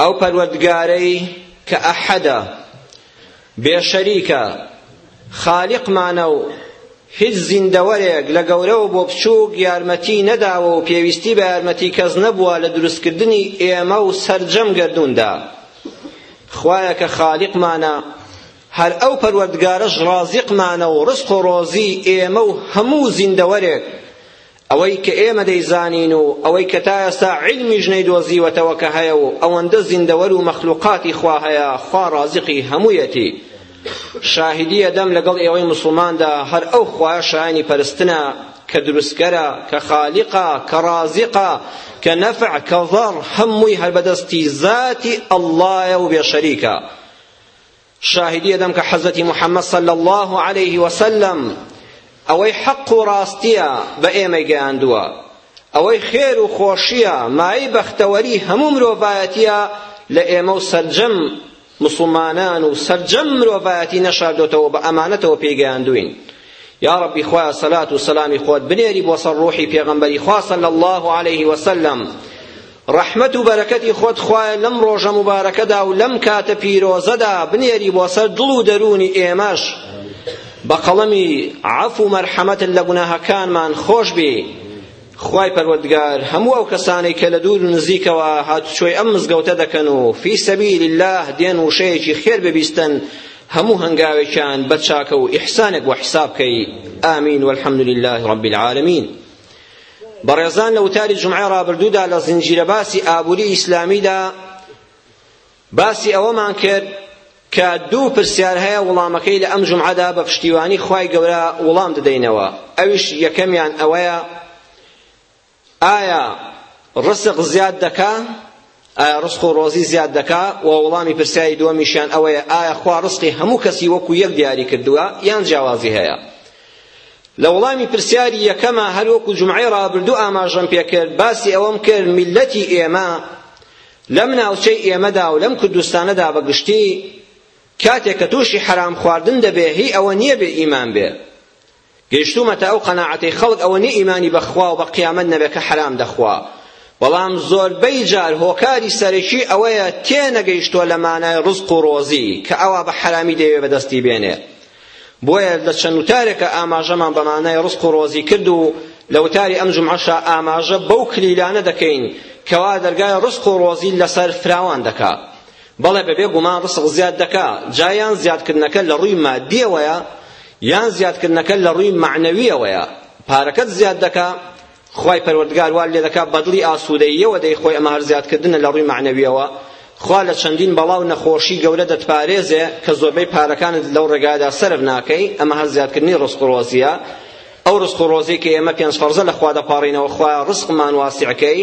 ئەو پەروەردگارەی کە ئەحەدە، بێ شەریکە، خالیقمانە و هیچ زیندەوەرێک لە گەورەوە بۆ بچووک یارمەتیی نەداوە و پێویستی بە یارمەتیی کەس نەبووە لە دروستکردنی ئێمە و سەرجەم گەردووندا. خوایە کە خالیقمانە، هەر ئەو پەروەردگارەش ڕازیقمانە و ڕزق و ڕۆزیی ئێمە و هەموو زیندەوەرێک ئەوەی کە ئێمە دەیزانین و ئەوەی کە تا ئێستا عیلمیش نەیدۆزیوەتەوە کە هەیە و ئەوەندە زیندەوەر و مەخلوقاتی خوا هەیە، خوا ڕازقی هەموویەتی. شاهیدییە دەم لەگەڵ ئێوەی موسڵماندا هەر ئەو خوایە شایەنی پەرستنە کە دروستکەرە، کە خالیقە، کە ڕازقە، کە نەفع، کە ضەڕ، هەمووی هەر بەدەستی زاتی اللە یە و بێشەریکە. شاهیدی ئەدەم کە حەزرەتی محەممەد صلی الله علیه وسلم ئەوەی حەق و ڕاستیە بە ئێمەی گەیاندووە ئەوەی خێر و خۆشیە مایەی بەختەوەری هەموو مرۆڤایەتیە لە ئێمە و سەرجەم مسلمانان و سەرجەم مرۆڤایەتی نەشاردۆتەوە بە ئەمانەتەوە پێیگەیاندوین یا ربی خوایە سەلات و سەلامی خۆت بنێری بۆ سەر ڕوحی پێغەمبەری خوا صلی الله علیه وسلم ڕەحمەت و بەرەکەتی خۆت خوایە لەم ڕۆژە موبارەکەدا و لەم کاتە پیرۆزەدا بنێری بۆ سەر دڵ و دەروونی ئێمەش بە قەڵەمی عەفو و مەرحەمەتت لە گوناهەکانمان خۆش بی خوای پەروەردگار هەموو ئەو کەسانەی کە لە دوور و نزیکەوە هاتوچۆی ئەم مزگەوتە دەکەن و فی سەبیل الله دێن وشەیەکی خێر ببیستن هەموو هەنگاوێکیان بە چاکە و ئیحسانێک وە حساب کەی ئامین والحمد لله رب العالمین بەڕێزان لە وتاری جومعەی ڕابردوودا لە زنجیرە باسی ئابووری ئیسلامیدا باسی ئەوەمان کرد کە دوو پرسیار هەیە وڵامەکەی لە ئەم جمعەدا بە پشتیوانی خوای گەورە وڵام دەدەینەوە ئەویش یەکەمیان ئەوەیە ئایا ڕسق زیاد دەکا ئایا ڕزق و ڕۆزی زیاد دەکا و وەڵامی پرسیاری دووەمیشیان ئەوەیە ئایا خوا ڕزقی هەموو کەسی وەکو یەک دیاری کردووە یان جیاوازی هەیە لە وەڵامی پرسیاری یەکەمە هەر وەکو جمعەی ڕابردوو ئاماژەم پێکرد باسی ئەوەم کرد میلەتی ئێمە لەم ناوچەی ئێمەدا و لەم کوردستانەدا بە گشتی کاتێک کە تووشی حەرام خواردن دەبێ هی ئەوە نییە بێ ئیمان بێ گەیشتومەتە ئەو قەناعەتەی خەڵک ئەوە نیە ئیمانی بە خوا و بە قیامەت نەبێ کە حەرام دەخوا بەڵام زۆربەی جار هۆکاری سەرەکی ئەوەیە تێنەگەیشتوە لە مانای ڕزق و ڕۆزی کە ئەوا بە حەرامی دەیەوێ بەدەستی بێنێ بۆیە لە چەند وتارێکە ئاماژەمان بە مانای ڕزق و ڕۆزی کرد و لە وتاری ئەم جمعەشە ئاماژە بەو کلیلانە دەکەین کەوا دەرگای ڕزق و ڕۆزی لەسەر فراوان دەکا بەڵێ بەبێ گومان ڕسق زیاد دەکا جا یان زیادکردنەکە لە ڕووی مادیەوەیە یان زیادکردنەکە لە ڕووی مەعنەویەوەیە پارەکەت زیاد دەکا خوای پەروەردگار وار لێ دەکا بەدڵی ئاسوودەییەوە دەی خۆی ئەمە هەر زیادکردنە لە ڕووی مەعنەویەوە خوا لە چەندین بەڵا و نەخۆشی گەورە دەتپارێزێ کە زۆربەی پارەکانت لەو ڕێگادا سەرف ناکەی ئەمە هەر زیادکردنی ڕزق و ڕۆزیە ئەو ڕزق و ڕۆزی کە ئێمە پێنج فەرزە لە خوا دەپاڕینەوە خوا ڕزقمان واسیعکەی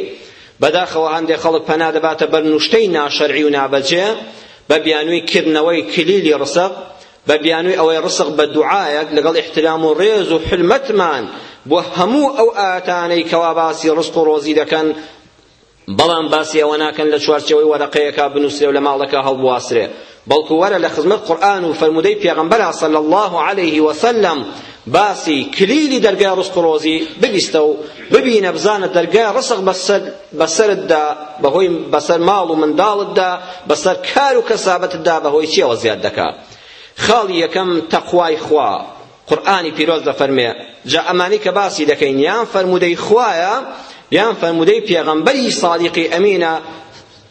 بەداخەوە هەندێک خەڵک پەنا دەباتە بەر نوشتەی ناشەرعی و نابەجێ بە بیانووی کردنەوەی کلیلی ڕسق بە بیانووی ئەوەی ڕسق بە دوعایەک لەگەڵ ئیحترام و ڕێز و حلمەتمان بۆ هەموو ئەو ئاتانەی کەوا باسی ڕسق و ڕۆزی دەکەن بەڵام باسی ئەوە ناکەن لە چوارچێوەی وەرەقەیەکا بنووسرێ و لە ماڵەکە هەڵبواسرێ بەڵکو وەرە لە خزمەت قورئان و فەرموودەی پێغەمبەرا صلی اللە علیه وسلم باسی کلیلی دەرگای ڕزق و ڕۆزی ببیستە و ببینە بزانە دەرگای ڕسق بەسەرتدا بەهۆی بەسەر ماڵ و منداڵتدا بەسەر کار و کەسابەتتدا بەهۆی چیەوە زیاد دەکا خاڵی یەکەم تەقوای خوا قورئانی پیرۆز دەفەرمێ جا ئەمانی کە باسی دەکەین یان فەرموودەی خوایە یان فەرموودەی پێغەمبەری سادیقی ئەمینە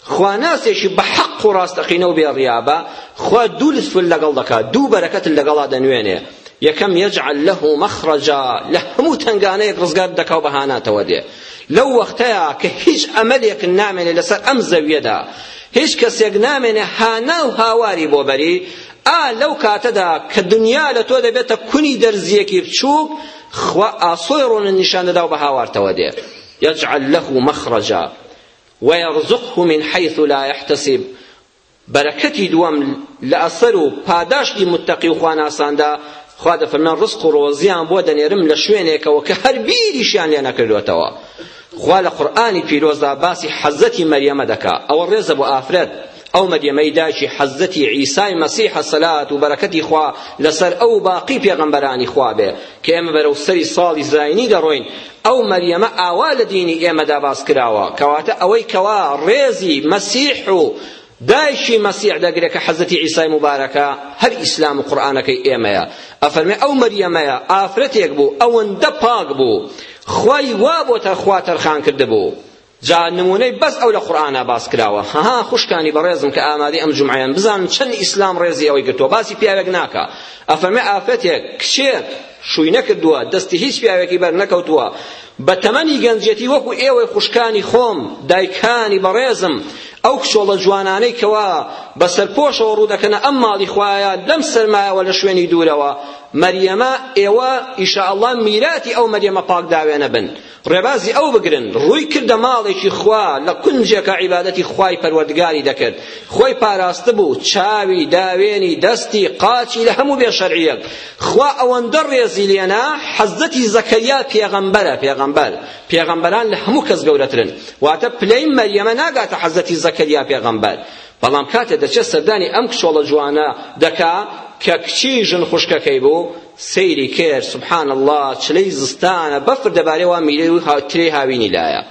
خواناسێکی بە حەق و ڕاستەقینە و بێ ڕیابە، خوا دوو لوتفت لەگەڵ دەکات، دوو بەرەکەتت لەگەڵا دەنوێنێ، یەکەم یجعل له مخرجا، لە هەموو تەنگانەیەک ڕزگارت دەکا و بە هاناتەوە دێ. لەو وەختەیا کە هیچ ئەمەلێک نامێنێ لەسەر ئەم زەویەدا، هیچ کەسێک نامێنێ هانا و هاواری بۆ بەری، ئا لەو کاتەدا کە دنیا لە تۆ دەبێتە کونی دەرزییەکی بچووک، خوا ئاسۆی ڕوونت نیشان دەدا و بە هاوارتەوە دێ. یجعل له مخرجا. ویرزقه من حیث لا یحتسب، بەرەکەتی دووەم لە ئەسەر و پاداشتی متەقی و خواناساندا، خوا دەفەرمێ ڕزق و ڕۆزییان بۆ دەنێرم لە شوێنێکەوە کە هەر بیریشیان لێ نەکردۆتەوە. خوا لە قورئانی پیرۆزدا باسی حەزرەتی مەریەمە دەکا، ئەوە ڕێزە بۆ ئافرەت، ئەو مەریەمەی دایکی حەزرەتی عیسای مەسیحە سەلات و بەرەکەتی خوا لەسەر ئەو و باقی پێغەمبەرانی خوا بێ کە ئێمە بەرەو سەری ساڵی زاینی دەڕۆین، ئەو مەریەمە ئاوا لە دینی ئێمەدا باس کراوە، کەواتە ئەوەی کەوا ڕێزی مەسیح و دایکی مەسیح دەگرێ کە حەزرەتی عیسای موبارەکە، هەر ئیسلام و قورئانەکەی ئێمەیە. ئەفەرمێ ئەو مەریەمەیە ئافرەتێک بوو ئەوەندە پاک بوو خوای وا بۆ تەرخوا تەرخان کردبوو جا نمونەی بەس ئەو لە قورئانا باس کراوە هەها خوشکانی بەڕێزم کە ئامادەی ئەم جومعەیەن بزانن چەند ئیسلام ڕێزی ئەوەی گرتووە باسی پیاوێک ناکا ئەفەرمێ ئافرەتێک کچێک شووی نەکردووە دەستی هیچ پیاوێکی بەر نەکەوتووە بە تەمەنی گەنجێتی وەکو ئێوەی خوشکانی خۆم دایکانی بەڕێزم ئەو کچۆڵە جوانانەی کەوا بە سەرپۆشەوە ڕوودەکەنە ئەم ماڵی خوایە لەم سەرمایەوە لە شوێنی دوورەوە مەریەمە ئێوە ئیشاءاللە میراتی ئەو مەریەمە پاک داوێنە بن ڕێبازی ئەو بگرن ڕووی کردە ماڵێکی خوا لە کونجێکە عیبادەتی خوای پەروەردگاری دەکرد خۆی پاراستبوو چاوی داوێنی دەستی قاچی لە هەموو بێ شەرعیەک خوا ئەوەندە ڕێزی لێنا حەزەتی زەکەریا پێغەمبەرە پێغەمبەر پێغەمبەران لە هەموو کەس گەورەترن واتە پلەی مەریەمە ناگاتە حەزەتی زەکەریا پێغەمبەر بەڵام کاتێ دەچێت سەردانی ئەم کچۆڵە جوانە دەکا کە کچی ژن خوشکەکەی بوو سەیری کرد سبحان اللە چلەی زستانە بەفر دەبارێ وا میرەی و ترێی هاوینی لایە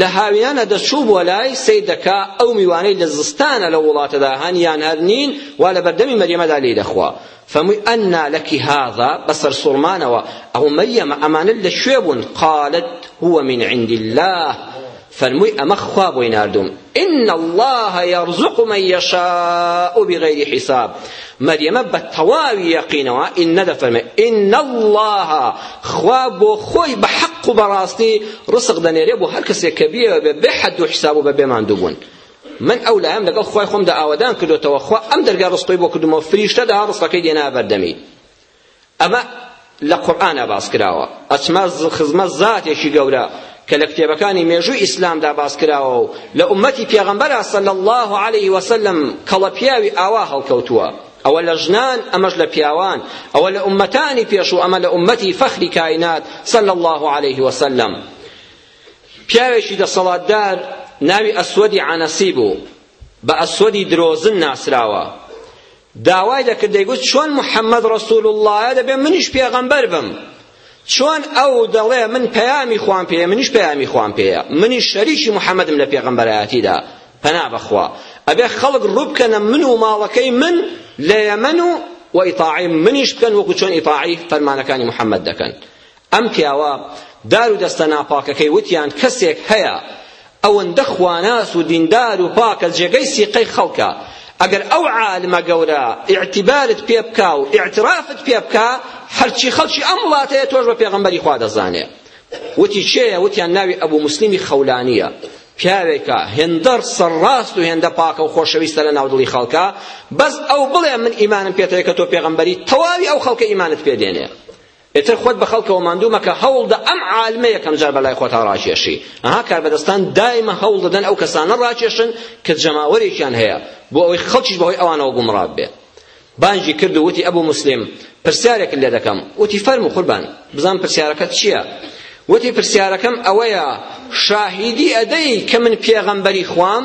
لە هاوینانە دەچوو بۆ لای سیر دەکا ئەو میوانەی لە زستانە لە وڵاتەدا هەن یان هەر نین وا لە بەردەمی مەریەمەدا لێی دەخوا فەمووی ئەنا لەکی هاذا بەسەر سوڵمانەوە ئەو مەریەمە ئەمانە لە کوێ بوون قالت هو من عند الله فەرمووی ئەمە خوا بۆی ناردووم ان اللە یرزق من یشاء بغیر حساب مەریەمە بە تەواوی یەقینەوە ئینە دەفەرمێ ان اللە خوا بۆ خۆی بە حەق و بەڕاستی ڕسق دەنێرێ بۆ هەر کەسێک کە بیەوە بێ بێ حەد و حساب و بە بێ ماندووبوون من ئەو لایم لەگەڵ خوای خۆمدا ئاوەدان کردوتەوە خوا ئەم دەرگای ڕسقی بۆ کردمەوە فریشتە دەها ڕسقەکەی دێنا بەردەمی ئەمە لە قورئانا باس کراوە. ئەچمە خزمە زاتێکی گەورە کە لە کتێبەکانی مێژووی ئیسلامدا باس کراوە و لە ئوممەتی پێغەمبەرا صلی اللە علیە وسلم کەڵە پیاوی ئاوا هەڵکەوتووە. ئەوە لە ژنان ئەمەش لە پیاوان ئەوە لە ئوممەتانی پێشوو ئەمە لە ئوممەتی فەخری کاینات صلی اللە علیە وسلم. پیاوێکی دەسەڵاتدار ناوی ئەسوەدی عەنەسی بوو بە ئەسوەدی درۆزن ناسراوە داوای دەکرد دەیگوت چۆن محمد رسول اللە یە دەبێ منیش پێغەمبەر بم چۆن ئەو دەڵێ من پەیامی خوام پێیە منیش پەیامی خوام پێیە منیش شەریکی محمدم لە پێغەمبەرایەتیدا پەنا بەخوا ئەبێ خەڵک ڕووبکەنە من و ماڵەکەی من لە یەمەن و و ئیطاعی منیش بکەن وەکو چۆن ئیطاعی فەرمانەکانی محمد دەکەن ئەم پیاوە دار و دەستە ناپاکەکەی وتیان کەسێک هەیە ئەوەندە خواناس و دیندار و پاکە جێگەی سیقەی خەڵکە ئەگەر ئەو عالمە گەورە ئیعتیبارت پێ بکا و ئیعترافت پێ بکا هەرچی خەڵکی ئەم وڵاتەیە تۆش بە پێغەمبەری خوا دەزانێ وتی چێە وتیان ناوی ئەبوو مسلمی خەولانیە پیاوێکە هێندە سەرڕاست و هێندە پاکە و خۆشەویستە لە ناو دڵی خەڵکە بەس ئەو بڵێ من ئیمانم پێتەیە کە تۆ پێغەمبەری تەواوی ئەو خەڵکە ئیمانت پێ دێنێ ئیتر خۆت بە خەڵکەوە ماندوو مەکە هەوڵدە ئەم عالمە یەکەم جار بەلای خۆتا ڕاکێشی ئەها کاربەدەستان دایمە هەوڵ دەدەن ئەو کەسانە ڕاکێشن کە جەماوەرێکیان هەیە بۆ ئەوەی خەڵکیش بەهۆی ئەوانەوە گومڕا بێت بانگی کرد و وتی ئەبوو مسلم پرسیارێکت لێ دەکەم وتی فەرموو قوربان بزانم پرسیارەکەت چییە وتی پرسیارەکەم ئەوەیە شاهیدی ئەدەی کە من پێغەمبەری خوام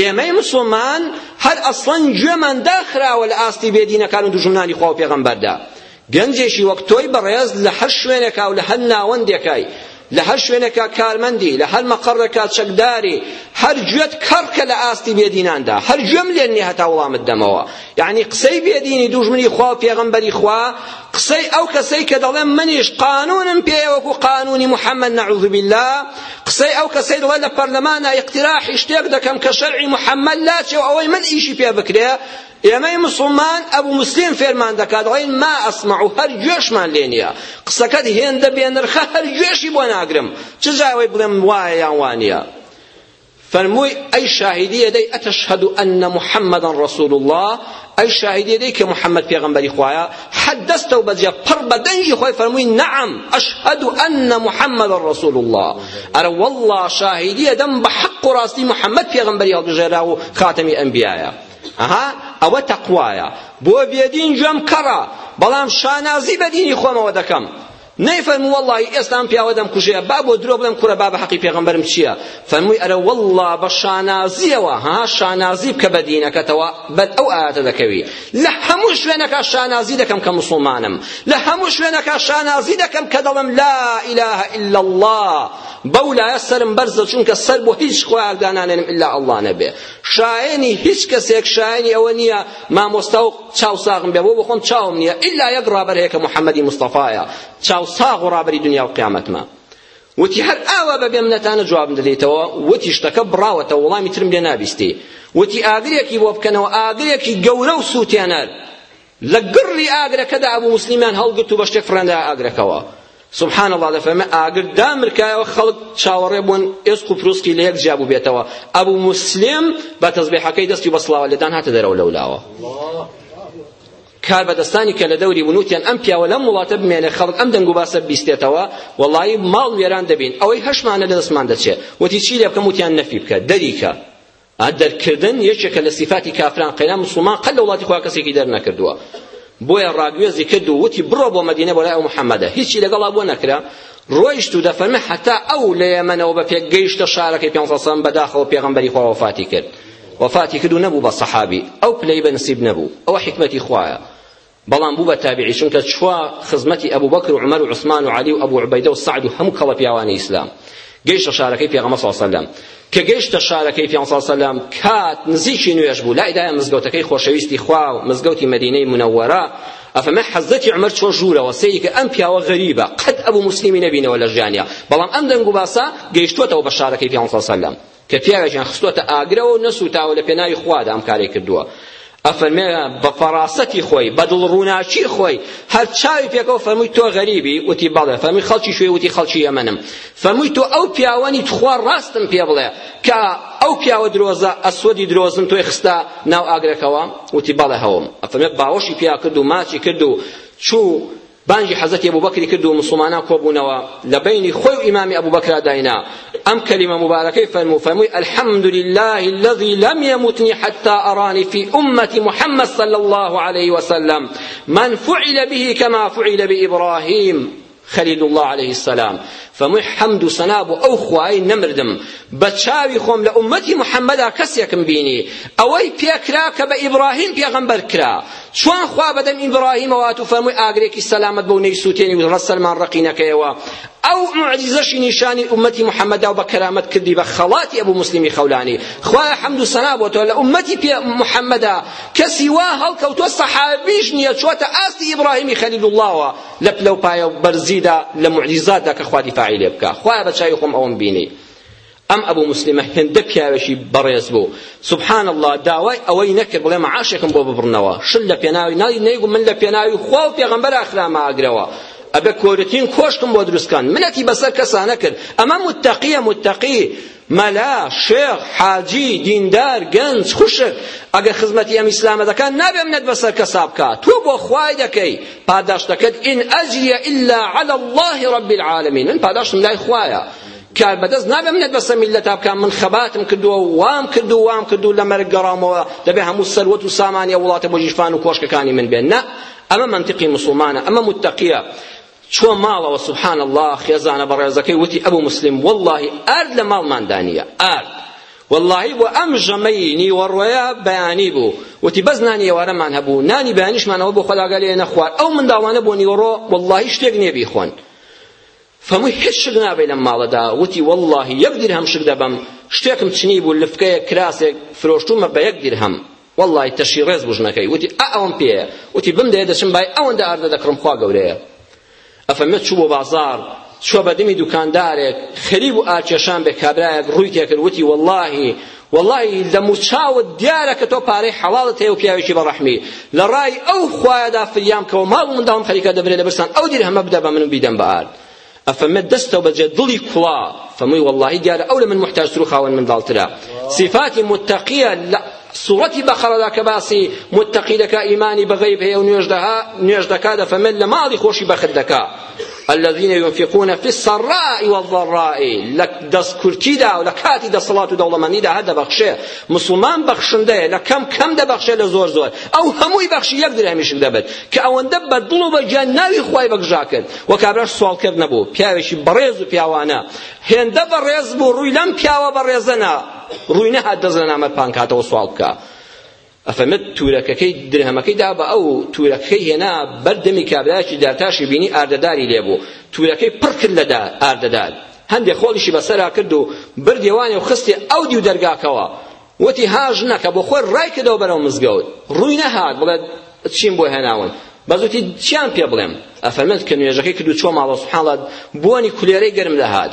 ئێمەی موسڵمان هەر ئەسڵەن گوێمان داخراوە لە ئاستی بێدینەکان و دوژمنانی خوا و پێغەمبەردا. گەنجێکی وەک تۆی بەڕێز لە هەر شوێنێکا و لە هەر ناوەندێکای، لە هەر شوێنێکا کارمەندی، لە هەر مەقەڕێکا چەکداری، هەر گوێت کەڕکە لە ئاستی بێدیناندا. هەر گوێم لێت نییە هەتا وڵامت دەمەوە. یەعنی قسەی بێ دینی دوژمنی خوا و پێغەمبەری خوا قسەی ئەو کەسەی کە دەڵێن منیش قانونم پێیە وەکو قانونی محەممەد نەعوذ باللە قسەی ئەو کەسەی دەڵێ لە پەرلەمانا ئیقتراحی شتێک دەکەم کە شەرعی محەممەد لاچێ و ئەوەی من ئیشی پێ بکرێ ئێمەی مسلمان ئەبوو مسلم فێرمان دەکات دەڵێن ما ئەسمع و هەر گوێشمان لێ نییە قسەکەت هێندە بێنرخە هەر گوێشی بۆ ناگرم چ جاوەی بڵێم وایە یان وانە فەرمووی، ئەی شاهیدی ئەدەی، اتشهد ان محمدا رسول اللە، ئەی شاهیدی ئەدەی کە محمد پێغەمبەری خوایە؟ حەد دەستەو بەجێ پڕ بە دەنگی خۆی فەرمووی، نعم اشهد ان محمدا رسول اللە، ئەرە وەڵڵا شاهیدی ئەدەم بە حەق و ڕاستی محمد پێغەمبەری هەڵبژێراو و خاتەمی ئەنبیایە. ئەها ئەوە تەقوایە. بۆ بێدین گوێم کەڕە، بەڵام شانازی بە دینی خۆمەوە دەکەم. نەی فەرموو وەڵڵاهی ئێستا ئەم پیاوە دەمکوژێ با بۆ درۆ بڵێم کورە بابە حەقی پێغەمبەرم چییە فەرمووی ئەرە وەڵڵا بە شانازییەوە ها شانازی بکە بە دینەکەتەوە بەر ئەو ئایەتە دەکەوی لە هەموو شوێنەکە شانازی دەکەم کە موسڵمانم لە هەموو شوێنەکە شانازی دەکەم کە دەڵێم لا ئیلاهە ئیلا اللە بەو لایە سەرم بەرزە چونکە سەر بۆ هیچ خۆیان دانانێنم ئیلا ئەڵڵا نەبێ شایەنی هیچ کەسێک شایەنی ئەوە نییە مامۆستا و چاو ساغم بێ بۆ بەخۆم چاوم نییە ئللا یەک ڕابەر هەیە کە محەممەدی مستەفایە چاو ساغ و ڕابەری دنیا و قیامەتمە وتی هەر ئاوا بە بێمنەتانە جواب دەدەیتەوە وتی شتەکە بڕاوەتەوە وڵامی ترم لێ نابیستی وتی ئاگرێکی بۆ بکەنەوە ئاگرێکی گەورە و سووتێنەر لە گڕی ئاگرەکەدا ئەبوو موسلیمان هەڵگرت و بە شتێک فڕێندا ئاگرەکەوە سبحان اللە دەفەرمێ ئاگر دامرکایەوە خەڵک چاوەڕێ بوون ئێسق و پروسقی لە یەک جیا بووبێتەوە ئەبوو موسلم بە تەزبیحەکەی دەستی بە سڵاوە لێدان هاتە دەرەوە لەولاوە کار بەدەستانی کە لە دەوری ونوتیان ئەم پیاوە لەم وڵاتە بمێنێ خەڵک ئەم دەنگ و باسە بیستێتەوە وەڵایی ماڵ وێران دەبین ئەوەی هەشمانە لە دەستمان دەچێت وتی چی لێ بکەم وتیان نەفی بکە دەریکە ئا دەرکردن یەکێکە لە سیفاتی کافران قەینا موسڵمان قەت لە وڵاتی خوا کەسێکی دەرنەکردووە بۆیە ڕاگوێزی کرد و وتی بڕۆ بۆ مەدینە بۆ لای ئەو محەممەدە هیچی لەگەڵا بۆ نەکرا ڕۆیشت و دەفەرمێ هەتا ئەو لە یەمەنەوە بە پێک گەیشتە شارەکەی پێ سەسەم بەداخەوە پێغەمبەری خوا وەفاتی کرد وەفاتی کرد و نەبوو بە سەحابی ئەو پلەی بە نسیب نەبوو ئەوە حیکمەتی خوایە بەڵام بوو بە تابعی چونکە چوا خزمەتی ابو بکر و عمر و عثمان و علی و ابو عبیدە و سعد و هەموو کەڵە پیاوانی اسلام گەیشتە شارەکەی پێغەمبەر صلی الله علیه و سلم کە گەیشتە شارەکەی پێغەمبەر صلی الله علیه و سلم کات نزیکی نوێژ بوو لای دایە مزگەوتەکەی خۆشەویستی خوا و مزگەوتی مدینەی منەوەرە ئەفەمە حەزەتی عمر چۆ ژوورەوە سەیری کە ئەم پیاوە غەریبە قەت ئەبوو مسلمی نەبینەوە لە ژیانیا بەڵام ئەم دەنگ و باسە گەیشتوەتەوە بە شارەکەی پێغەمبەر صلی الله علیه و سلم کە پیاوێکیان خستووەتە ئاگرەوە و نەسووتاوە لە پێناوی خوادا ئەم کارەی کردووە ئەفەرمێ بە فەراسەتی خۆی بە دڵ ڕووناکی خۆی هەر چاوی پێکەوە فەرمووی تۆ غەریبی وتی بەڵێ فەرمووی خەڵکی شوێ وتی خەڵکی یەمەنم فەرمووی تۆ ئەو پیاوەنی تخوا ڕاستم پێ بڵێ کە ئەو پیاوە درۆزە ئەسوەدی درۆزن تۆی خستە ناو ئاگرەکەوە وتی بەڵێ هەوم ئەفەرمێ باوەشی پیا کرد و ماچی کرد و چوو بانگی حەزرەتی ئەبوبەکری کرد و موسڵمانان کۆبوونەوە، لە بەینی خۆی و ئیمامی ئەبوبەکرا داینا ئەم کەلیمە موبارەکەی فەرموو، فەرمووی، الحمد للە الذی لم یمتنی حتی ارانی فی امة محمد صلی اللە علیه وسلم من فعل به کما فعل بابراهیم خلیل الله علیه السلام فەمووی حەمد و سەنا بۆ ئەو خوای نەمردم بە چاوی خۆم لە ئومەتی محەممەدا کەسێکم بینی ئەوەی پێکرا کە بە ئیبراهیم پێغەمبەر کرا چۆن خوا بەدەم ئیبراهیمەوە هات و فەرمووی ئاگرێکی سەلامەت بەو نەیسووتێنی و ڕەسەلمان ڕەقینەکەیەوە ئەو معجزەشی نیشانی ئومەتی محەممەدا و بە کەرامەت کردی بە خەڵاتی ئەبوو موسلیمی خەولانی خوایە حەمد و سەنا بۆ تۆ لە ئومەتی پێ محەممەدا کەسی وا هەڵکەوتووە سەحابیش نییە چووەتە ئاستی ئیبراهیمی خەلیلوڵڵاوە لە پلە و پایە و بەرزیدا لە معجزاتدا کە خوا دیفاعی لێ بکا خوایە بە چاوی خۆم ئەوەم بینی ئەم ئەبو موسلیمە هێندە پیاوێکی بەڕێز بوو سبحان اللە داوای ئەوەی نەکرد بڵێ معاشێکم بۆ ببڕنەوە شل لە پێناوی نای نەیگوم من لە پێناوی خوا و پێغەمبەر ئاخرامە ئاگرەوە ئەبێ کۆرتین کۆشکم بۆ دروستکان منەتی بەسەر کەسا نەکرد ئەمە متەقیە متەقی مەلا شێخ حاجی دیندار گەنج خوشک ئەگەر خزمەتی ئەم ئیسلامە دەکات نابێ منەت بەسەر کەسا بکات تۆ بۆ خوای دەکەی پاداشتەکەت ئین ئەجریە ئیلا عەلی الله رب العالمین من پاداشتم لای خوایە کار بەدەست نابێ منەت بەسە میللەتا بکەم من خەباتم کردووە و وام کرد و وام کرد و لە مەرگ گەڕامەوە دەبێ هەموو سەروەت و سامانی ئەو وڵاتە بۆ ژیرفان و کۆشکەکانی من بێن نا ئەمە منطقی مسلمانە ئەمە متقیە چوە ماڵەوە سبحان الله خێزانە بەڕێزەکەی وتی ئەبو مسلم واللهی ئارد لە ماڵماندا نییە ئارد واللهی بۆ ئەم ژەمەی نیوەڕۆیە بەیانی بوو وتی بەس نانی ئێوارەمان هەبوو نانی بەیانیشمانەوە بۆ خۆلاگەلێ نەخوار ئەو منداڵانە بۆ نیوەڕۆ واللهی شتێک نییە بیخۆن فەمووی هیچ شک نابەی لەم ماڵەدا وتی وەڵڵاهی یەک دیرهەم شک دەبەم شتێکم چنی بوو لفکەیەک کراسێک فرۆشتوومە بە یەک دیرهەم وەڵڵاهی تەشی ڕێز بوو ژنەکەی وتی ئا ئەوەم پێیە وتی بمدەیە دەچم بای ئەوەندە ئاردە دەکڕم خوا گەورەیە ئەفەرمێت چوو بۆ بازاڕ چوە بەدمی دوکاندارێک خەریب و ئاکێشان بێ کابرایەک ڕووی تێکرد وتی وەڵڵاهی وەڵاهی دەموچاوت دیارە کە تۆ پارەی حەڵاڵت هەیە و پیاوێکی بەڕەحمی لە ڕای ئەو خوایەدا فریام کەوە ماڵ و منداڵم خەریکە دەبرێ لە برسان ئەو دیرهەمە بدە بە من و بیدەم بە ئارد ئەفەمێ دەستەوە بەجێ دڵی کوڵا فەمووی وەڵاهی دیارە ئەو لە من محتاجتر و خاوەن منداڵترە سیفاتی متەقیە لە سوڕەتی بەقەرەدا کە باسی متەقی دەکا ئیمانی بە غەیب هەیە و نوێژ دەها نوێژ دەکا دەفەمێت لە ماڵی خۆشی بەخت دەکا الذين ينفقون في السراء والضراء لە دەست کورتیدا و لە کاتی دەسەڵات و دەوڵەمەندیدا هەر دەبەخشێ مسلمان بەخشندەیە لە کەم کەم دەبەخشێ لە زۆر زۆر ئەو هەمووی بەخشی یەک درهمیشک دەبێت کە ئەوەندە بە دڵ و بە گیان ناوی خوای بەگژا کرد و کابراش سواڵکرد نەبوو پیاوێکی بەڕێز و پیاوانە هێندە بەڕێز بوو ڕووی لەم پیاوە بەڕێزەنا ڕووی نەهات دەست لە نامەر پانکاتەوە سواڵ بکە ئەفەرمێت تورەکەکەی درهەمەکەی دا بە ئەو، تورەکەکەی هێنا بەر دەمی کابرایەکی دارتاشی بینی ئاردەداری لێ بوو، تورەکەی پڕ کرد لە دار، ئاردەدار، هەندێ خۆڵیشی بە سەرا کرد و بردی وانێ و خستی ئەو دیو دەرگاکەوە، وتی ها ژنەکە بۆ خۆی ڕای کردەوە بەرەو مزگەوت، ڕووی نەهات بڵێت چیم بۆ هێناون، بەس وتی چیان پێ بڵێم، ئەفەرمێت کە نوێژەکەی کرد و چووە ماڵەوە سبحان اللە بۆنی کولێرەی گەرم دەهات،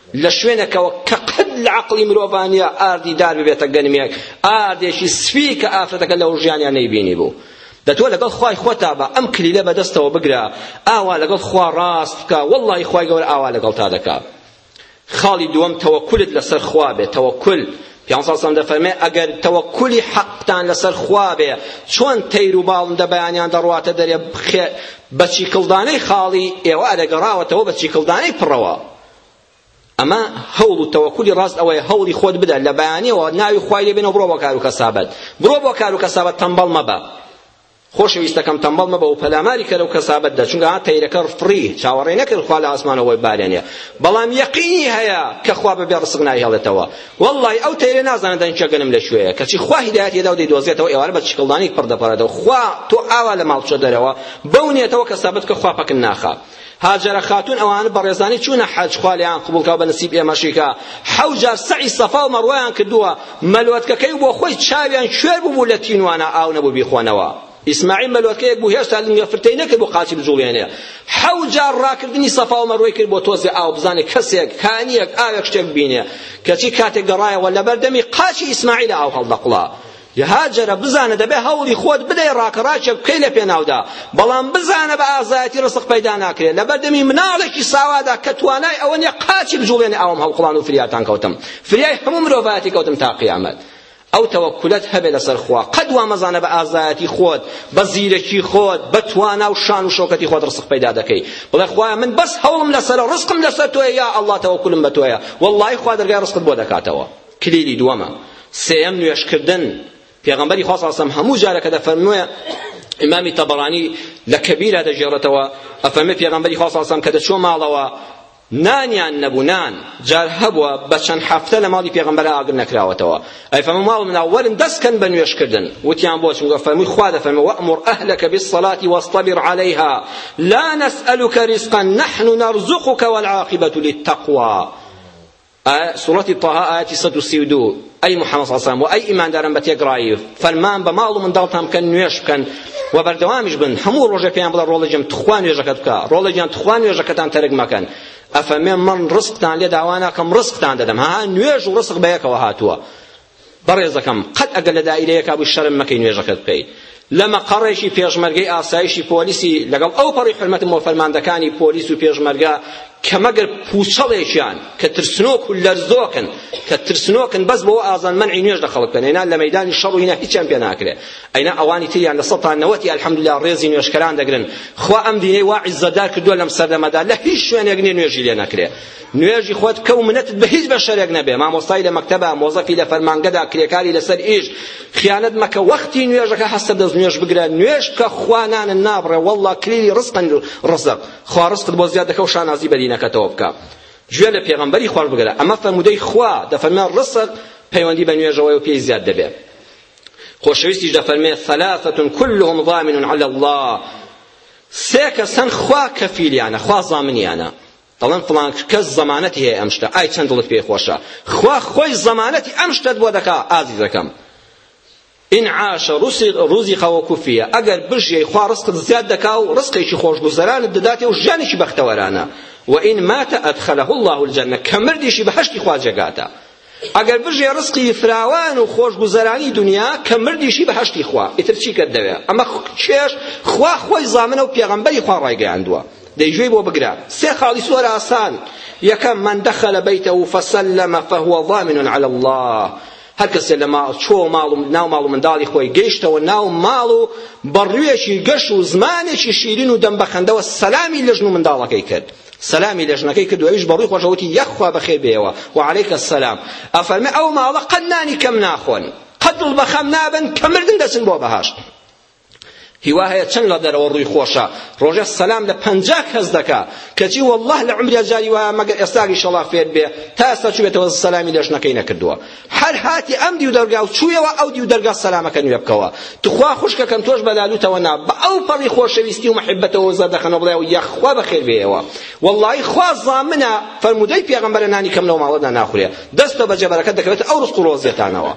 لە شوێنەکەوە کە قەت لە عەقڵی مرۆڤانە ئاردی دار ببێتە گەنمێک، ئاردێکی سپی کە ئافرەتەکە لە وژیانیا نەیبینی بوو. دە تۆ لەگەڵ خوای خۆتا بە ئەم کلیلە بەدەستەوە بگرە ئاوا لەگەڵ خوا ڕاست بکە وەڵڵاهی خوای گەورە ئاوا لەگەڵتا دەکا خاڵی دووەم تەوەکولت لەسەر خوا بێ تەوەکول پیان ساسم دەفەرمێ ئەگەر تەوەکولی حەقتان لەسەر خوا بێ چۆن تەیر و باڵندە بەیانیان دەڕواتە دەرێ بە چیکڵدانەی خاڵی ئێوە ئەرەگەڕاوەتەوە بە چیکڵدانەی پڕەوە ئەمە هەوڵ و تەوەکولی ڕاست ئەوەیە هەوڵی خۆت بدە لە بەیانیەوە ناوی خوای لێ بێنەوە بڕۆ بۆ کار و کەسابەت بڕۆ بۆ کار و کەسابەت تەمبەڵ مەبە خۆشەویستەکەم تەمبەڵ مەبە و پەلاماری کەرە و کەسابەت دە چونکە ها تەیرەکە فڕی چاوەڕێ نەکرد خوا لە ئاسمانەوەی بارێنێ بەڵام یەقینی هەیە کە خوا بەبێ ڕسق نایهێڵێتەوە وەڵڵای ئەو تەیرە نازانێت دەنگ چەگەنم لە کوێیە کەچی خوا هیدایەت یەدا و دەیدۆزێتەوە ئێوارە بە چکڵدانی پڕ دەپەڕێتەوە خوا تۆ ئاوا لە ماڵچۆ دەرەوە بەو نیەتەوە کەسابەت کە خوا پەکن ناخا هاجەرە خاتوون ئەوان بەڕێزانی چوونە حەج خوا لێیان قبوڵ کا بە نسیب ئێمەشی کا حەو جار سەعی سەفا و مەڕوایان کردووە مەلوەتکەکەی بۆ خۆی چاویان کوێر ببوو لە تینوانە ئاو نەبوو بیخۆنەوە ئیسماعیل مەلوەتکەیەک بوو هێشتا لنگە فرتەی نەکرد بۆ قاچی بجوڵێنێ حەو جار ڕاکردنی سەفا و مەڕوەی کرد بۆ تۆزێ ئاو بزانێ کەسێک کانیەک ئاوێک شتێک بینێ کەچی کاتێک گەڕایەوە لەبەردەمی قاچی ئیسماعیل ئاو هەڵدەقڵا ی هاجەرە بزانە دەبێ هەوڵی خۆت بدەی ڕاکەڕاکێک بکەی لە پێناودا بەڵام بزانە بە ئازایەتی ڕسق پەیدا ناکرێ لەبەر دەمی مناڵێکی ساوادا کە توانای ئەوە نیە قاچی بجوڵێنێ ئاوم هەڵقوڵان و فریاتان کەوتم فریای هەموو مرۆڤایەتی کەوتم تا قیامەت ئەو تەوەکولەت هەبێ لەسەر خوا قەد وا مەزانە بە ئازایەتی خۆت بە زیرەکی خۆت بە توانا و شان و شەوکەتی خۆت ڕسق پەیدا دەکەی بڵێ خوایە من بەس هەوڵم لەسەرە ڕسقم لەسەر تۆیە یا ئەڵڵا تەوەکولم بە تۆیە وەڵڵاهی خوا دەرگای ڕسقت بۆ دەکاتەوە کلیلی دووەمە سێیەم نوێژکردن پێغەمبەری خوا ساسم هەموو جارە کە دەفەرموێ ئیمامی تەبەرانی لە کەبیرە دەژێڕێتەوە ئەفەرمێ پێغەمبەری خوا ساسم کە دەچووە ماڵەوە نانیان نەبوو نان جار هەبووە بە چەند هەفتە لە ماڵی پێغەمبەرە ئاگر نەکراوەتەوە ئەی فەرموو ماڵ مناڵ وەرن دەستکەن بە نوێژکردن وتیان بۆ چونکە فەرمووی خوا دەفەرمێ وەئمر ئەهلەکە بالصلاة واصطبر عليها لا نسألك رزقا نحن نرزقك والعاقبة للتقوى ئە سوڕەتی طه ئایەتی سەد و سی و دوو ئەی محەممەد صلی سەلام و ئەی ئیمانداران بە تێکڕایی فەرمان بە ماڵ و منداڵتان بکەن نوێژ بکەن و بەردەوامیش بن هەموو ڕۆژێ پێیان بڵێ ڕۆڵێکم تخوا نوێژەکەت بکە ڕۆڵێکیان تخوا نوێژەکەتان تەرک مەکەن ئەفەمێ من ڕزقتان لێ داوا ناکەم ڕزقتان دەدەم ها نوێژ و ڕزق بەیەکەوە هاتووە بەڕێزەکەم قەت ئەگەر لە دائیرەیەکا بووی شەرم مەکەی نوێژەکەت بکەی لە مەقەڕێکی پێشمەرگەی ئاسایشی پۆلیسی لەگەڵ ئەو پەڕی حورمەتم بۆ فەرماندەکانی پۆلیس و پێشمەرگە کە مەگەر پووچەڵێکیان کە ترسنۆک و لەرزۆکن کە ترسنۆکن بەس بۆ ئازان منعی نوێژ لە خەڵک بکەن ئەینا لە مەیدانی شەڕ و هینا هیچیان پێ ناکرێ ئەینا ئەوانی تریان لە سەد تا نەوەتی الحەمدللە ڕێزی نوێژکەران دەگرن خوا ئەم دینەی وا عیزەتدار کردووە لەم سەردەمەدا لە هیچ شوێنێک نیە نوێژی لێ نەکرێ نوێژی خۆت بکە و منەتت بە هیچ بەشەرێک نەبێ مامۆستای لە مەکتەبە مۆزەفی لە فەرمانگەدا کرێکاری لەسەر ئیش خیانەت مەکە وەختی نوێژەکە هەستە دەست نوێژ بگرە نوێژ بکە خوا نانە نابڕێ واللە کلیلی ڕزقن ڕزق خوا ڕزقت بۆ زیاد دەکە و شانازی بە دینەکەتەوە بکە گوێ لە پێغەمبەری خۆش بگرە ئەمە فەرموودەی خوا دەفەرمێ ڕزق پەیوەندی بە نوێژەوەی و پێی زیاد دەبێ خۆشەویستیش دەفەرمێ ثلاثة كلهم ضامن على الله سێ کەسن خوا کەفیلیانە خوا زامنیانە دەڵێن فڵان کەس زەمانەتی هەیە ئەم شتە ئای چەند دڵت پێی خۆشە خوا خۆی زەمانەتی ئەم شتەت بۆ دەکا ئازیزەکەم ئین عاش ڕوزیقە و کوفیە ئەگەر بژیەی خوا ڕزقت زیاد دەکا و ڕزقێکی خۆشگوزەرانت دەداتێ و ژیانێکی بەختەوەرانە وئین ماتە ئەدخەلەه اللە الجەنە کە مردیشی بەهەشتی خوا جێگاتە ئەگەر بژێ ڕزقی فراوان و خۆشگوزەرانی دونیا کە مردیشی بەهەشتی خوا ئیتر چیکەت دەوێ ئەمە کێش خوا خۆی زامنە و پێغەمبەری خوا ڕایگەیاندووە دەی گوێی بۆ بگرە سێ خاڵی زۆر ئاسان یەکەم من دخل بيته فسلم فهو ضامن على الله هەر کەسێ لە ماڵ چۆ ماڵ و ناو ماڵ و منداڵی خۆی گەیشتەوە ناو ماڵ و بەڕوێکی گەش و زمانێکی شیرین و دەم بەخەندەوە سەلامی لەژن و منداڵەکەی کرد سەلامی لە ژنەکەی کرد و ئەویش بە ڕووی خۆشەوە وتی یەخوا بەخێر بێیەوە وعەلەیکە السەلام ئەفەرمێ ئەو ماڵە قەت نانی کەم ناخۆن قەت دڵ بە خەم نابن کە مردن دەچن بۆ بەهەشت هیوا هەیە چەند لە دەرەوە ڕووی خۆشە ڕۆژێ سەلام لە پەنجا کەس دەکا کەچی والله لە عمریا جاری وایە مەگەر ئێستاگی شەڵا فێر بێ تا ئێستا چوبێتەوە سەلامی لە ژنەکەی نەکردووە هەر هاتی ئەم دیو دەرگا و چوویەوە ئەو دیو دەرگا سەلامەکە نوێ بکەوە تخوا خوشکەکەم تۆش بە لالوتەوە نا بە ئەو پەڕی خۆشەویستی و محبەتەوە زەردەخەنە بڵێ و یەخوا بەخێر بێیەوە وەڵڵاهی خوا زامنە فەرموودەی پێغەمبەرە نانی کەم لەو ماڵەدا ناخورێ دەستە بە جەبەرەکە دەکەوێتە ئەو ڕزق و ڕۆزیەتانەوە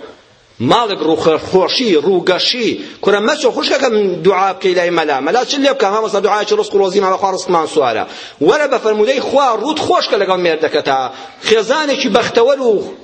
ماڵێک ڕوخە خۆشی ڕووگەشی کورە مەچۆ خوشکەکەم دوعا بکەی لای مەلا مەلا چ لێ بکە مامۆستا دوعاچی ڕزق و ڕۆزی ماڵە خوا ڕزقمان سوارە وەرە بە فەرموودەی خوا ڕووت خۆشکە لەگەڵ مێردەکەتا خێزانێکی بەختەوەر و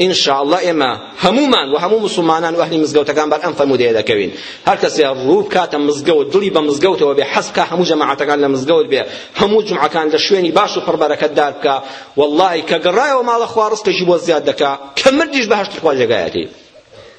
ان شاء اللە ئێمە هەموومان و هەموو موسڵمانان و ئەهلی مزگەوتەکان بەر ئەم فەرموودەیە دەکەوین هەر کەسێ ڕوو بکاتە مزگەوت دڵی بە مزگەوتەوە بێ حەز بکا هەموو جەماعەتەکان لە مزگەوت بێ هەموو جومعەکان لە شوێنی باش و پڕبەرەکەتدار بکا وەڵڵاهی کە گەڕایەوە ماڵە خوا ڕزقێکی بۆ زیاد دەکا کە مردیش بەهەشتی خوا جێگایەتی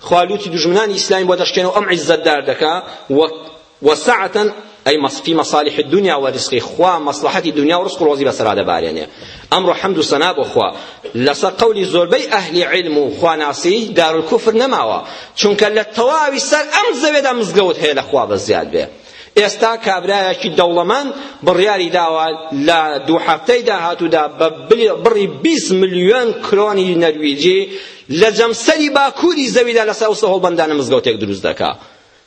خوا لوتی دوژمنانی ئیسلامی بۆ دەشکێنێ و ئەم عیززەتدار دەکا و وسعتن ئەی فی مصالح الدنیا و رزقی خوا مصلحەتی دنیا و رزق و ڕۆزی بەسەرا دەبارێنێ ئەمڕۆ حەمد و سەنا بۆ خوا لەسەر قەولی زۆربەی ئەهلی علم و خواناسی دارالکوفر نەماوە چونکە لە تەواوی سەر ئەم زەوێدا مزگەوت هەیە لە خوا بەزیاد بێ ئێستا کابرایەکی دەوڵەمەند بڕیاری داوە لە دوو هەفتەی داهاتوودا بە بڕی 20 ملیۆن کرۆنی نەرویجی لە جەمسەری باکووری زەویدا لەسەر ئەو سەهۆڵبەندانە مزگەوتێک دروست دەکا